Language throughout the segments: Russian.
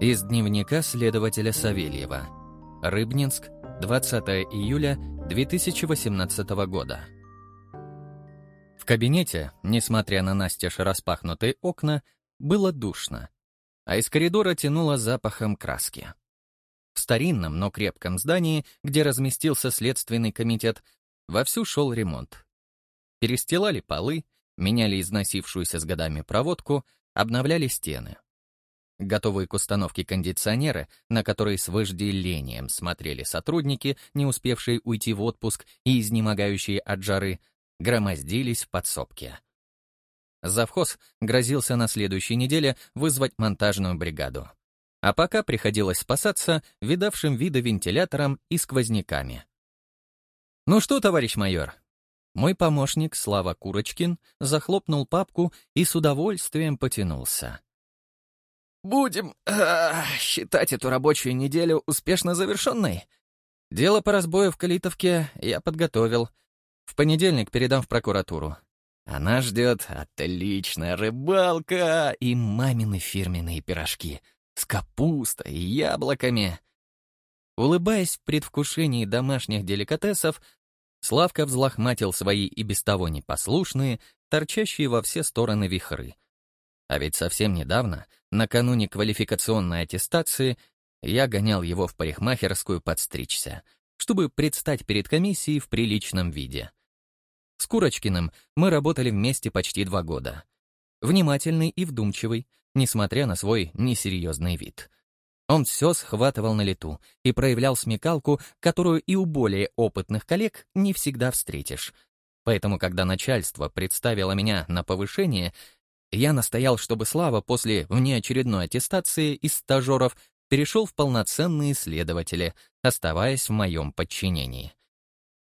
Из дневника следователя Савельева. Рыбнинск, 20 июля 2018 года. В кабинете, несмотря на настежь распахнутые окна, было душно, а из коридора тянуло запахом краски. В старинном, но крепком здании, где разместился следственный комитет, вовсю шел ремонт. Перестилали полы, меняли износившуюся с годами проводку, обновляли стены. Готовые к установке кондиционеры, на которые с вожделением смотрели сотрудники, не успевшие уйти в отпуск и изнемогающие от жары, громоздились в подсобке. Завхоз грозился на следующей неделе вызвать монтажную бригаду. А пока приходилось спасаться видавшим виды вентилятором и сквозняками. «Ну что, товарищ майор?» Мой помощник Слава Курочкин захлопнул папку и с удовольствием потянулся. Будем э, считать эту рабочую неделю успешно завершенной. Дело по разбою в Калитовке я подготовил. В понедельник передам в прокуратуру. Она ждет отличная рыбалка и мамины фирменные пирожки с капустой и яблоками. Улыбаясь в предвкушении домашних деликатесов, Славка взлохматил свои и без того непослушные, торчащие во все стороны вихры — а ведь совсем недавно, накануне квалификационной аттестации, я гонял его в парикмахерскую подстричься, чтобы предстать перед комиссией в приличном виде. С Курочкиным мы работали вместе почти два года. Внимательный и вдумчивый, несмотря на свой несерьезный вид. Он все схватывал на лету и проявлял смекалку, которую и у более опытных коллег не всегда встретишь. Поэтому, когда начальство представило меня на повышение, я настоял, чтобы Слава после внеочередной аттестации из стажеров перешел в полноценные следователи, оставаясь в моем подчинении.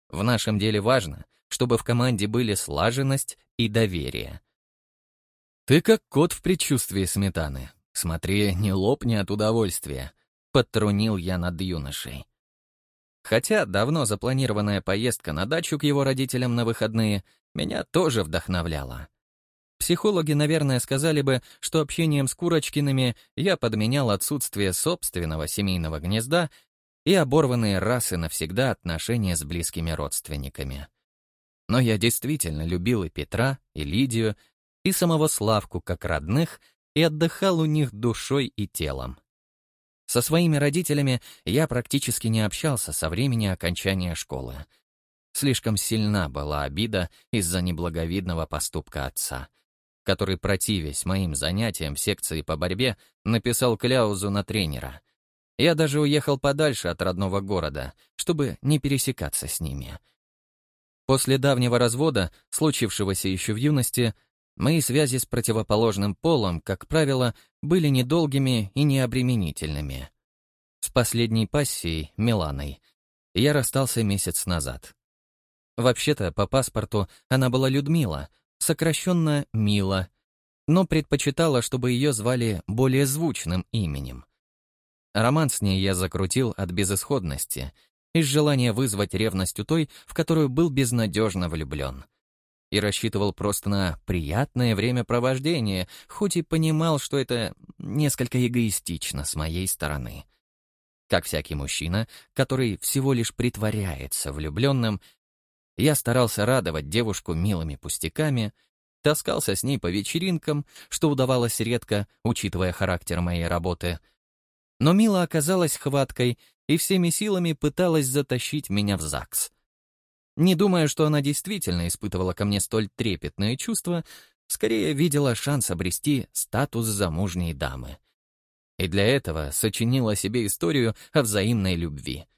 В нашем деле важно, чтобы в команде были слаженность и доверие. «Ты как кот в предчувствии сметаны. Смотри, не лопни от удовольствия», — подтрунил я над юношей. Хотя давно запланированная поездка на дачу к его родителям на выходные меня тоже вдохновляла. Психологи, наверное, сказали бы, что общением с Курочкиными я подменял отсутствие собственного семейного гнезда и оборванные раз и навсегда отношения с близкими родственниками. Но я действительно любил и Петра, и Лидию, и самого Славку как родных, и отдыхал у них душой и телом. Со своими родителями я практически не общался со времени окончания школы. Слишком сильна была обида из-за неблаговидного поступка отца — который, противясь моим занятиям в секции по борьбе, написал кляузу на тренера. Я даже уехал подальше от родного города, чтобы не пересекаться с ними. После давнего развода, случившегося еще в юности, мои связи с противоположным полом, как правило, были недолгими и необременительными. С последней пассией, Миланой, я расстался месяц назад. Вообще-то, по паспорту она была Людмила, сокращенно Мила, но предпочитала, чтобы ее звали более звучным именем. Роман с ней я закрутил от безысходности, из желания вызвать ревность у той, в которую был безнадежно влюблен. И рассчитывал просто на приятное времяпровождение, хоть и понимал, что это несколько эгоистично с моей стороны. Как всякий мужчина, который всего лишь притворяется влюбленным, я старался радовать девушку милыми пустяками, таскался с ней по вечеринкам, что удавалось редко, учитывая характер моей работы. Но Мила оказалась хваткой и всеми силами пыталась затащить меня в ЗАГС. Не думая, что она действительно испытывала ко мне столь трепетное чувство, скорее видела шанс обрести статус замужней дамы. И для этого сочинила себе историю о взаимной любви —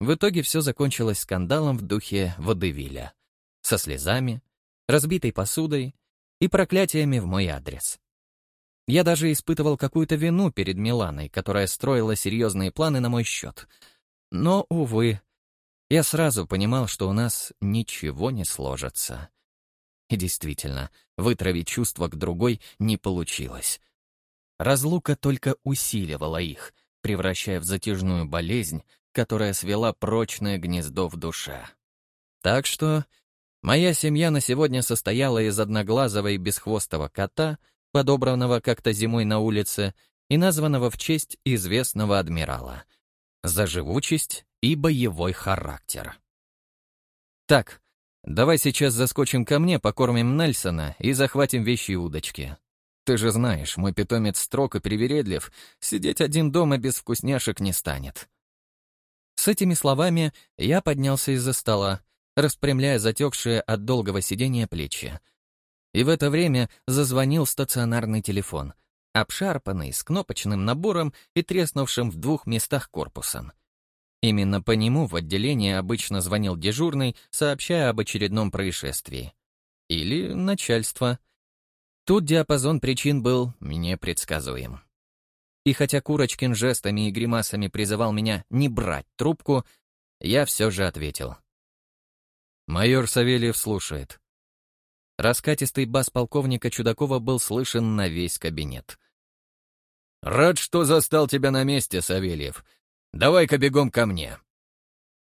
в итоге все закончилось скандалом в духе водевиля. Со слезами, разбитой посудой и проклятиями в мой адрес. Я даже испытывал какую-то вину перед Миланой, которая строила серьезные планы на мой счет. Но, увы, я сразу понимал, что у нас ничего не сложится. И действительно, вытравить чувства к другой не получилось. Разлука только усиливала их, превращая в затяжную болезнь, которая свела прочное гнездо в душе. Так что моя семья на сегодня состояла из одноглазого и бесхвостого кота, подобранного как-то зимой на улице, и названного в честь известного адмирала. За живучесть и боевой характер. Так, давай сейчас заскочим ко мне, покормим Нельсона и захватим вещи и удочки. Ты же знаешь, мой питомец строг и привередлив, сидеть один дома без вкусняшек не станет. С этими словами я поднялся из-за стола, распрямляя затекшие от долгого сидения плечи. И в это время зазвонил стационарный телефон, обшарпанный, с кнопочным набором и треснувшим в двух местах корпусом. Именно по нему в отделение обычно звонил дежурный, сообщая об очередном происшествии. Или начальство. Тут диапазон причин был мне предсказуем. И хотя Курочкин жестами и гримасами призывал меня не брать трубку, я все же ответил. Майор Савельев слушает. Раскатистый бас полковника Чудакова был слышен на весь кабинет. «Рад, что застал тебя на месте, Савельев. Давай-ка бегом ко мне».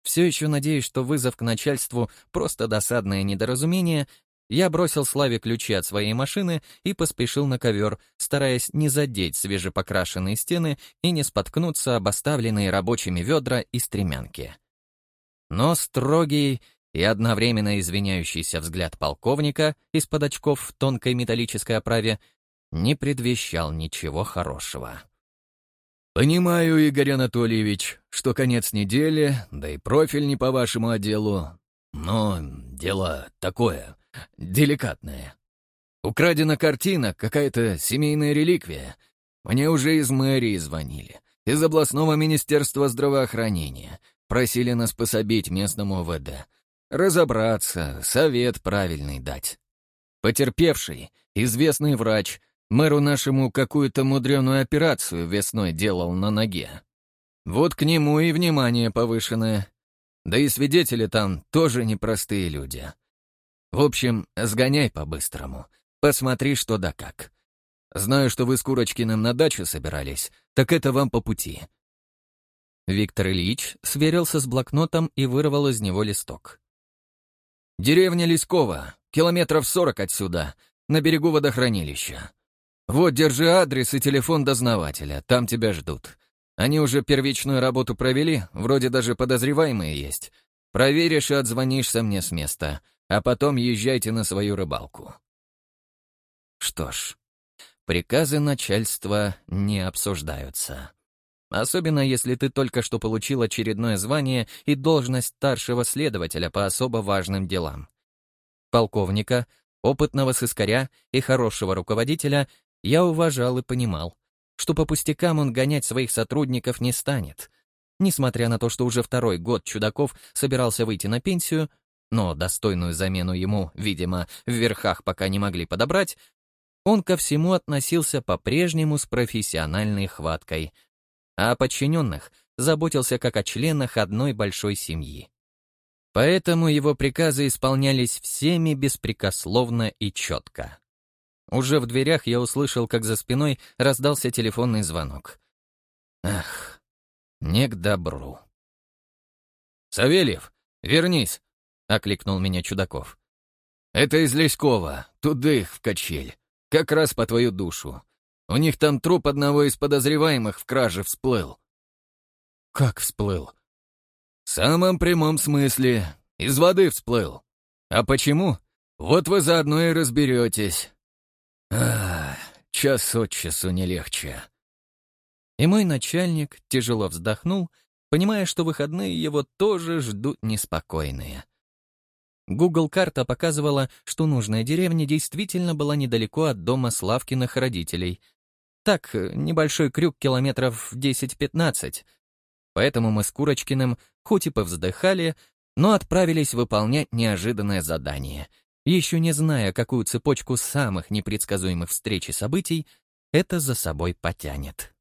Все еще надеюсь, что вызов к начальству — просто досадное недоразумение, я бросил Славе ключи от своей машины и поспешил на ковер, стараясь не задеть свежепокрашенные стены и не споткнуться об оставленные рабочими ведра и стремянки. Но строгий и одновременно извиняющийся взгляд полковника из-под очков в тонкой металлической оправе не предвещал ничего хорошего. «Понимаю, Игорь Анатольевич, что конец недели, да и профиль не по вашему отделу, но дело такое, деликатное. Украдена картина, какая-то семейная реликвия. Мне уже из мэрии звонили, из областного министерства здравоохранения, просили нас пособить местному ВД, разобраться, совет правильный дать. Потерпевший, известный врач, Мэру нашему какую-то мудреную операцию весной делал на ноге. Вот к нему и внимание повышенное. Да и свидетели там тоже непростые люди. В общем, сгоняй по-быстрому. Посмотри, что да как. Знаю, что вы с Курочкиным на дачу собирались, так это вам по пути». Виктор Ильич сверился с блокнотом и вырвал из него листок. «Деревня Лескова, километров сорок отсюда, на берегу водохранилища. «Вот, держи адрес и телефон дознавателя, там тебя ждут. Они уже первичную работу провели, вроде даже подозреваемые есть. Проверишь и отзвонишься мне с места, а потом езжайте на свою рыбалку». Что ж, приказы начальства не обсуждаются. Особенно если ты только что получил очередное звание и должность старшего следователя по особо важным делам. Полковника, опытного сыскаря и хорошего руководителя я уважал и понимал, что по пустякам он гонять своих сотрудников не станет. Несмотря на то, что уже второй год Чудаков собирался выйти на пенсию, но достойную замену ему, видимо, в верхах пока не могли подобрать, он ко всему относился по-прежнему с профессиональной хваткой, а о подчиненных заботился как о членах одной большой семьи. Поэтому его приказы исполнялись всеми беспрекословно и четко. Уже в дверях я услышал, как за спиной раздался телефонный звонок. Ах, не к добру. «Савельев, вернись!» — окликнул меня Чудаков. «Это из Леськова, туда их в качель. Как раз по твою душу. У них там труп одного из подозреваемых в краже всплыл». «Как всплыл?» «В самом прямом смысле. Из воды всплыл. А почему? Вот вы заодно и разберетесь. Ах, час от часу не легче. И мой начальник тяжело вздохнул, понимая, что выходные его тоже ждут неспокойные. Google карта показывала, что нужная деревня действительно была недалеко от дома Славкиных родителей. Так, небольшой крюк километров 10-15. Поэтому мы с Курочкиным, хоть и повздыхали, но отправились выполнять неожиданное задание — еще не зная, какую цепочку самых непредсказуемых встреч и событий это за собой потянет.